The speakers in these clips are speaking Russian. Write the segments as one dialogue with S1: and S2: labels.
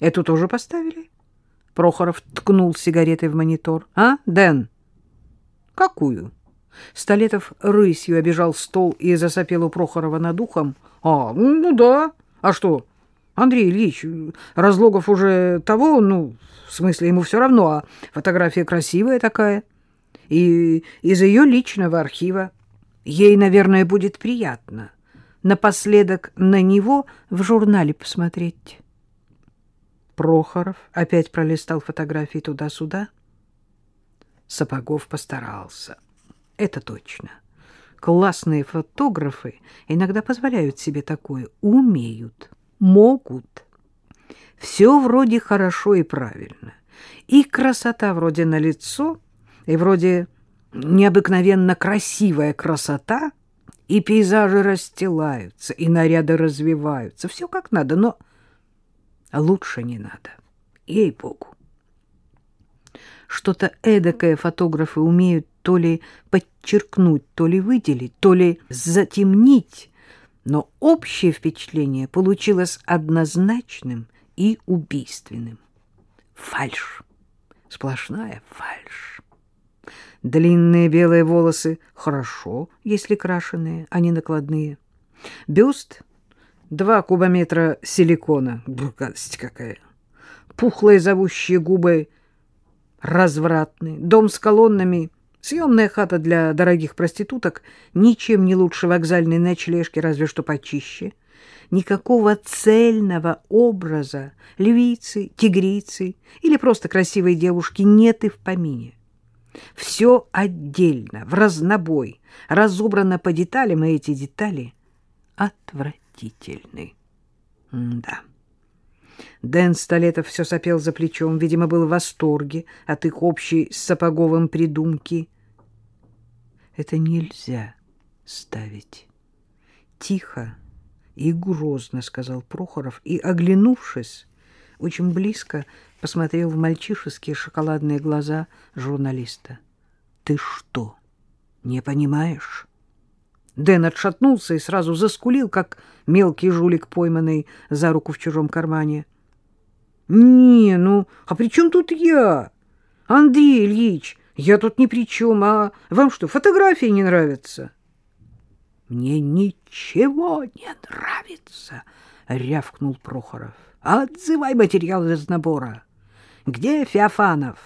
S1: Эту тоже поставили? Прохоров ткнул сигаретой в монитор. А, Дэн? Какую? Столетов рысью обежал стол и засопел у Прохорова над ухом. А, ну да. А что? Андрей Ильич, Разлогов уже того, ну, в смысле, ему все равно, а фотография красивая такая. И из ее личного архива. Ей, наверное, будет приятно напоследок на него в журнале посмотреть. Прохоров опять пролистал фотографии туда-сюда. Сапогов постарался. Это точно. Классные фотографы иногда позволяют себе такое. Умеют, могут. Все вроде хорошо и правильно. И красота вроде на лицо, и вроде необыкновенно красивая красота, и пейзажи расстилаются, и наряды развиваются. Все как надо, но лучше не надо. Ей-богу. Что-то эдакое фотографы умеют то ли подчеркнуть, то ли выделить, то ли затемнить, но общее впечатление получилось однозначным и убийственным. Фальшь. Сплошная фальшь. Длинные белые волосы хорошо, если крашеные, а не накладные. Бюст — два кубометра силикона. Гадость какая. Пухлые зовущие губы развратные. Дом с колоннами — Съемная хата для дорогих проституток ничем не лучше вокзальной ночлежки, разве что почище. Никакого цельного образа львицы, тигрицы или просто красивой девушки нет и в помине. Все отдельно, в разнобой, разобрано по деталям, и эти детали отвратительны. М да. Дэн Столетов все сопел за плечом, видимо, был в восторге от их общей с Сапоговым придумки. Это нельзя ставить. Тихо и грозно, — сказал Прохоров, и, оглянувшись, очень близко посмотрел в мальчишеские шоколадные глаза журналиста. — Ты что, не понимаешь? Дэн отшатнулся и сразу заскулил, как мелкий жулик, пойманный за руку в чужом кармане. — Не, ну, а при чем тут я? Андрей Ильич, я тут ни при чем, а вам что, фотографии не нравятся? — Мне ничего не нравится, — рявкнул Прохоров. — Отзывай материал из набора. Где Феофанов?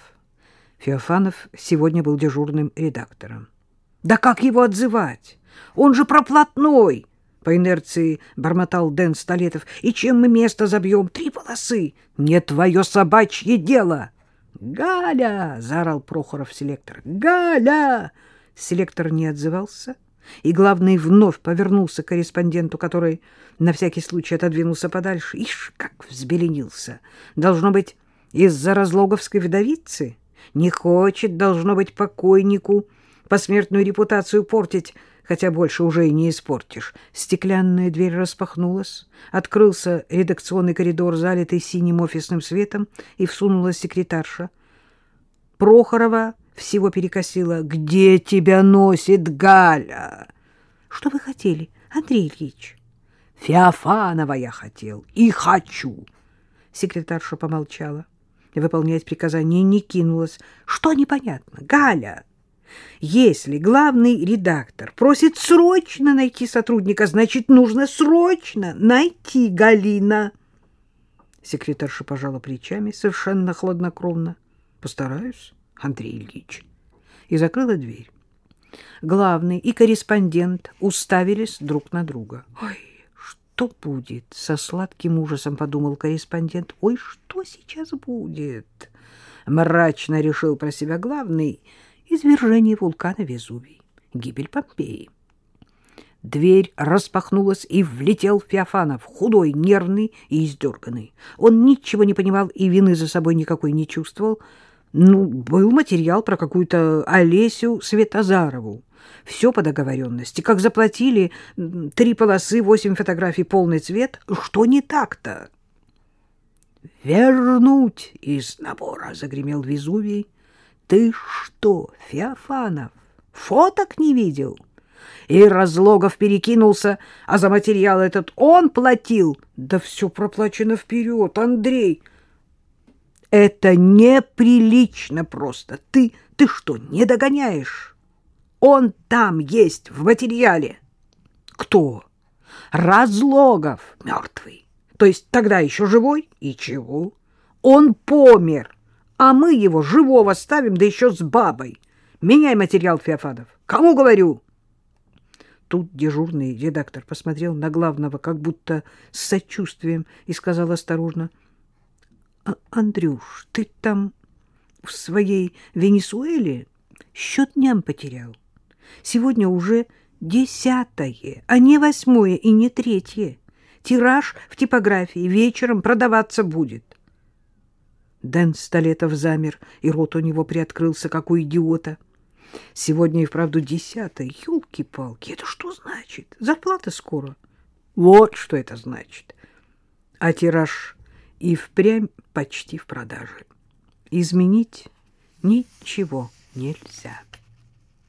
S1: Феофанов сегодня был дежурным редактором. — Да как его отзывать? Он же проплатной! По инерции бормотал Дэн Столетов. И чем мы место забьем? Три полосы! Не твое собачье дело! «Галя!» — заорал Прохоров селектор. «Галя!» Селектор не отзывался, и главный вновь повернулся к корреспонденту, который на всякий случай отодвинулся подальше. Ишь, как взбеленился! Должно быть, из-за разлоговской вдовицы? Не хочет, должно быть, покойнику посмертную репутацию портить, хотя больше уже и не испортишь. Стеклянная дверь распахнулась, открылся редакционный коридор, залитый синим офисным светом, и всунула секретарша. Прохорова всего перекосила. «Где тебя носит Галя?» «Что вы хотели, Андрей Ильич?» «Феофанова я хотел и хочу!» Секретарша помолчала. Выполнять приказание не кинулась. «Что непонятно? Галя!» Если главный редактор просит срочно найти сотрудника, значит, нужно срочно найти Галина. Секретарша пожала плечами совершенно хладнокровно. Постараюсь, Андрей Ильич. И закрыла дверь. Главный и корреспондент уставились друг на друга. Ой, что будет? Со сладким ужасом подумал корреспондент. Ой, что сейчас будет? Мрачно решил про себя главный извержение вулкана Везувий, гибель Помпеи. Дверь распахнулась, и влетел Феофанов, худой, нервный и издерганный. Он ничего не понимал и вины за собой никакой не чувствовал. Ну, был материал про какую-то Олесю Светозарову. Все по договоренности. Как заплатили, три полосы, восемь фотографий, полный цвет. Что не так-то? «Вернуть из набора!» — загремел Везувий. Ты что, Феофанов, фоток не видел? И Разлогов перекинулся, а за материал этот он платил. Да все проплачено вперед, Андрей. Это неприлично просто. Ты, ты что, не догоняешь? Он там есть, в материале. Кто? Разлогов, мертвый. То есть тогда еще живой? И чего? Он помер, а мы его живого ставим, да еще с бабой. Меняй материал, Феофанов. Кому говорю? Тут дежурный редактор посмотрел на главного как будто с сочувствием и сказал осторожно. «А, — Андрюш, ты там в своей Венесуэле счет дням потерял. Сегодня уже десятое, а не восьмое и не третье. Тираж в типографии вечером продаваться будет. Дэн Столетов замер, и рот у него приоткрылся, как у идиота. Сегодня и вправду десятое. Ёлки-палки, это что значит? Зарплата скоро. Вот что это значит. А тираж и впрямь почти в продаже. Изменить ничего нельзя.